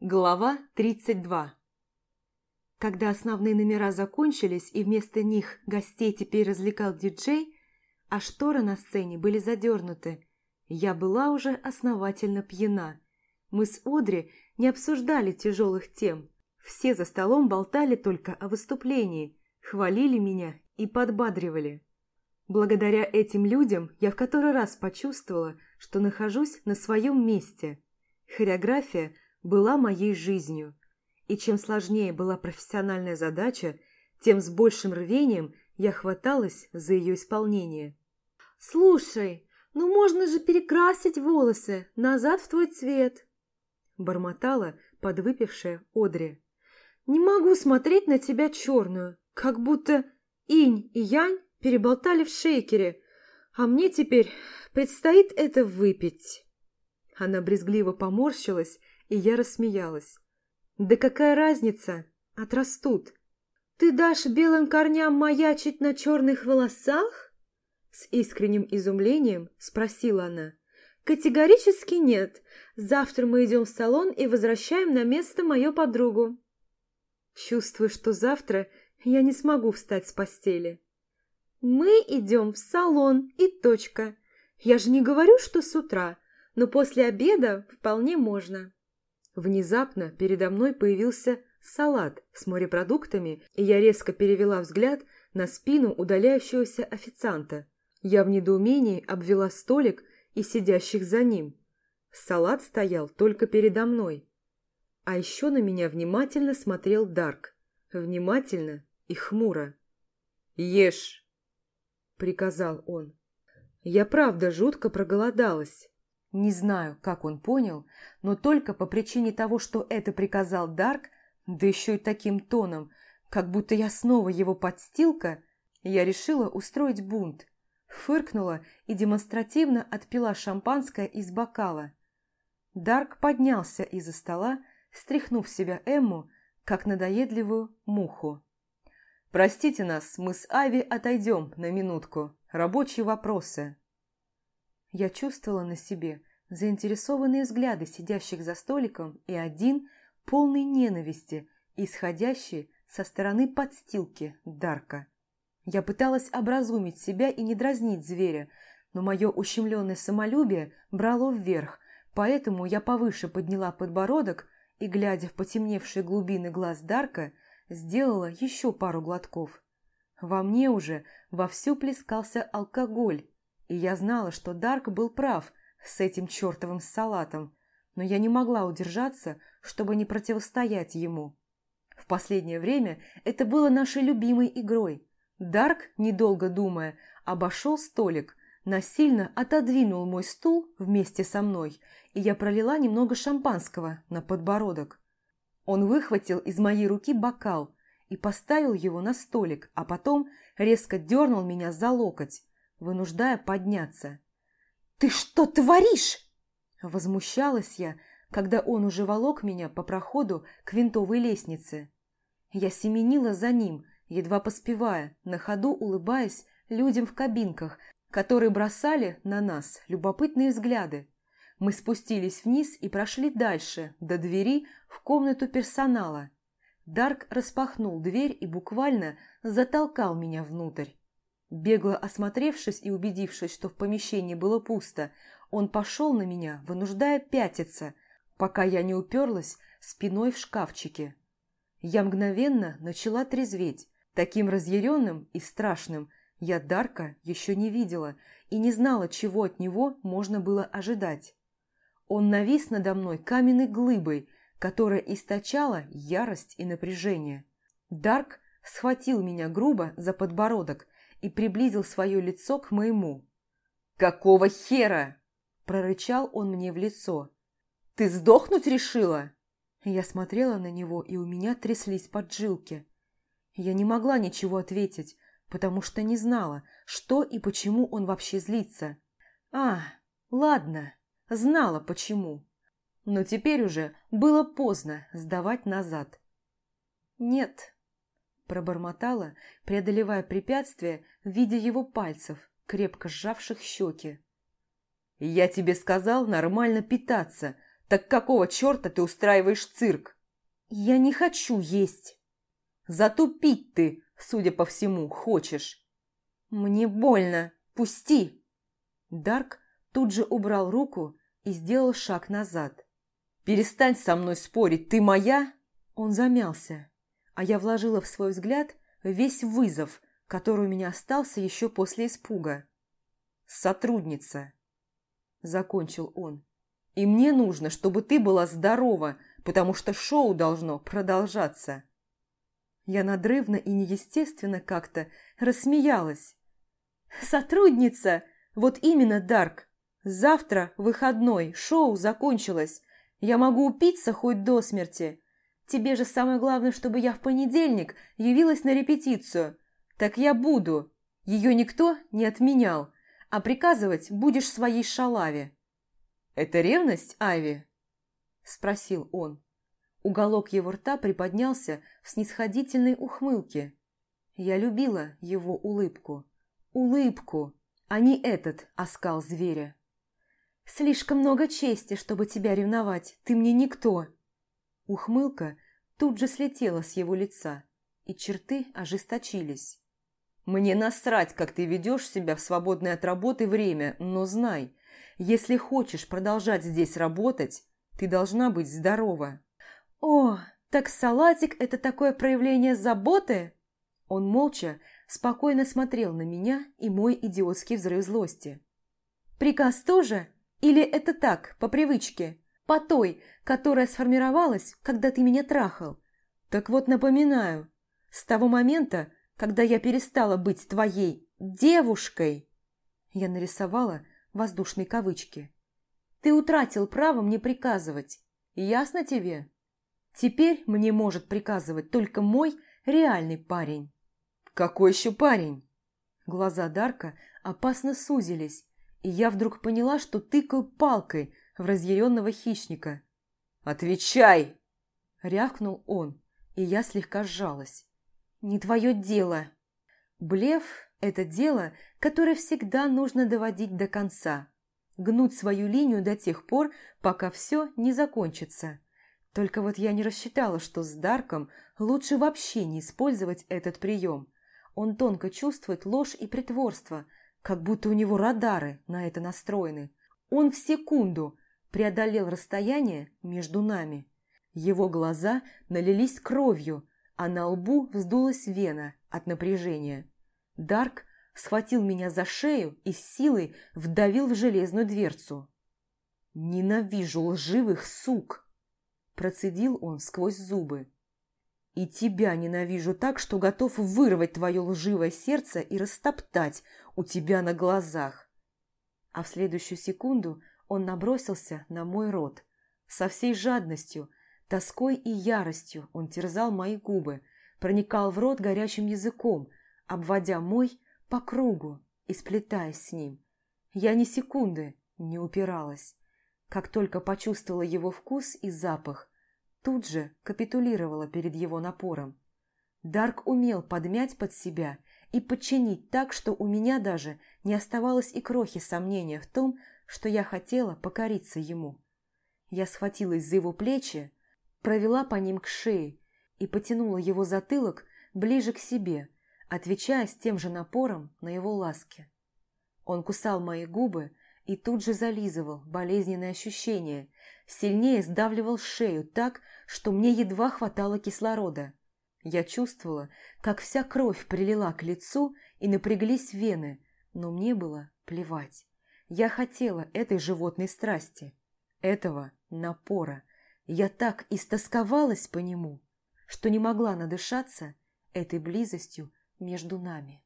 Глава 32 Когда основные номера закончились и вместо них гостей теперь развлекал диджей, а шторы на сцене были задернуты, я была уже основательно пьяна. Мы с Одри не обсуждали тяжелых тем. Все за столом болтали только о выступлении, хвалили меня и подбадривали. Благодаря этим людям я в который раз почувствовала, что нахожусь на своем месте. Хореография – была моей жизнью. И чем сложнее была профессиональная задача, тем с большим рвением я хваталась за ее исполнение. «Слушай, ну можно же перекрасить волосы назад в твой цвет!» Бормотала подвыпившая Одри. «Не могу смотреть на тебя черную, как будто инь и янь переболтали в шейкере, а мне теперь предстоит это выпить». Она брезгливо поморщилась и я рассмеялась. «Да какая разница? Отрастут!» «Ты дашь белым корням маячить на черных волосах?» С искренним изумлением спросила она. «Категорически нет. Завтра мы идем в салон и возвращаем на место мою подругу». Чувствую, что завтра я не смогу встать с постели. «Мы идем в салон и точка. Я же не говорю, что с утра, но после обеда вполне можно». Внезапно передо мной появился салат с морепродуктами, и я резко перевела взгляд на спину удаляющегося официанта. Я в недоумении обвела столик и сидящих за ним. Салат стоял только передо мной. А еще на меня внимательно смотрел Дарк. Внимательно и хмуро. «Ешь!» – приказал он. Я правда жутко проголодалась. Не знаю, как он понял, но только по причине того, что это приказал Дарк, да еще и таким тоном, как будто я снова его подстилка, я решила устроить бунт. Фыркнула и демонстративно отпила шампанское из бокала. Дарк поднялся из-за стола, стряхнув себя Эмму, как надоедливую муху. «Простите нас, мы с Ави отойдем на минутку. Рабочие вопросы». Я чувствовала на себе заинтересованные взгляды сидящих за столиком и один полный ненависти, исходящий со стороны подстилки Дарка. Я пыталась образумить себя и не дразнить зверя, но мое ущемленное самолюбие брало вверх, поэтому я повыше подняла подбородок и, глядя в потемневшие глубины глаз Дарка, сделала еще пару глотков. Во мне уже вовсю плескался алкоголь, и я знала, что Дарк был прав с этим чертовым салатом, но я не могла удержаться, чтобы не противостоять ему. В последнее время это было нашей любимой игрой. Дарк, недолго думая, обошел столик, насильно отодвинул мой стул вместе со мной, и я пролила немного шампанского на подбородок. Он выхватил из моей руки бокал и поставил его на столик, а потом резко дернул меня за локоть вынуждая подняться. «Ты что творишь?» Возмущалась я, когда он уже волок меня по проходу к винтовой лестнице. Я семенила за ним, едва поспевая, на ходу улыбаясь людям в кабинках, которые бросали на нас любопытные взгляды. Мы спустились вниз и прошли дальше, до двери в комнату персонала. Дарк распахнул дверь и буквально затолкал меня внутрь. Бегло осмотревшись и убедившись, что в помещении было пусто, он пошел на меня, вынуждая пятиться, пока я не уперлась спиной в шкафчике. Я мгновенно начала трезветь. Таким разъяренным и страшным я Дарка еще не видела и не знала, чего от него можно было ожидать. Он навис надо мной каменной глыбой, которая источала ярость и напряжение. Дарк схватил меня грубо за подбородок и приблизил свое лицо к моему. «Какого хера?» – прорычал он мне в лицо. «Ты сдохнуть решила?» Я смотрела на него, и у меня тряслись поджилки. Я не могла ничего ответить, потому что не знала, что и почему он вообще злится. А, ладно, знала почему. Но теперь уже было поздно сдавать назад. «Нет», Пробормотала, преодолевая препятствие в виде его пальцев, крепко сжавших щеки. «Я тебе сказал нормально питаться. Так какого черта ты устраиваешь цирк? Я не хочу есть. Зато пить ты, судя по всему, хочешь. Мне больно. Пусти. Дарк тут же убрал руку и сделал шаг назад. «Перестань со мной спорить, ты моя?» Он замялся, а я вложила в свой взгляд весь вызов, который у меня остался еще после испуга. «Сотрудница», — закончил он. «И мне нужно, чтобы ты была здорова, потому что шоу должно продолжаться». Я надрывно и неестественно как-то рассмеялась. «Сотрудница! Вот именно, Дарк! Завтра выходной, шоу закончилось. Я могу упиться хоть до смерти. Тебе же самое главное, чтобы я в понедельник явилась на репетицию. Так я буду. Ее никто не отменял. А приказывать будешь своей шалаве. «Это ревность, Айви?» Спросил он. Уголок его рта приподнялся в снисходительной ухмылке. Я любила его улыбку. Улыбку, а не этот оскал зверя. «Слишком много чести, чтобы тебя ревновать. Ты мне никто!» Ухмылка тут же слетела с его лица, и черты ожесточились. «Мне насрать, как ты ведешь себя в свободное от работы время, но знай, если хочешь продолжать здесь работать, ты должна быть здорова». «О, так салатик – это такое проявление заботы?» Он молча, спокойно смотрел на меня и мой идиотский взрыв злости. «Приказ тоже или это так, по привычке? По той, которая сформировалась, когда ты меня трахал? Так вот напоминаю, с того момента, когда я перестала быть твоей девушкой, я нарисовала воздушные кавычки. Ты утратил право мне приказывать. Ясно тебе? Теперь мне может приказывать только мой реальный парень. Какой еще парень? Глаза Дарка опасно сузились, и я вдруг поняла, что тыкаю палкой в разъяренного хищника. «Отвечай!» – рявкнул он, и я слегка сжалась. «Не твое дело!» Блеф – это дело, которое всегда нужно доводить до конца. Гнуть свою линию до тех пор, пока все не закончится. Только вот я не рассчитала, что с Дарком лучше вообще не использовать этот прием. Он тонко чувствует ложь и притворство – как будто у него радары на это настроены. Он в секунду преодолел расстояние между нами. Его глаза налились кровью, а на лбу вздулась вена от напряжения. Дарк схватил меня за шею и с силой вдавил в железную дверцу. «Ненавижу лживых сук!» Процедил он сквозь зубы. И тебя ненавижу так, что готов вырвать твое лживое сердце и растоптать у тебя на глазах. А в следующую секунду он набросился на мой рот. Со всей жадностью, тоской и яростью он терзал мои губы, проникал в рот горячим языком, обводя мой по кругу и сплетаясь с ним. Я ни секунды не упиралась. Как только почувствовала его вкус и запах, тут же капитулировала перед его напором. Дарк умел подмять под себя и подчинить так, что у меня даже не оставалось и крохи сомнения в том, что я хотела покориться ему. Я схватилась за его плечи, провела по ним к шее и потянула его затылок ближе к себе, отвечая с тем же напором на его ласки. Он кусал мои губы и тут же зализывал болезненные ощущения, сильнее сдавливал шею так, что мне едва хватало кислорода. Я чувствовала, как вся кровь прилила к лицу и напряглись вены, но мне было плевать. Я хотела этой животной страсти, этого напора. Я так истосковалась по нему, что не могла надышаться этой близостью между нами.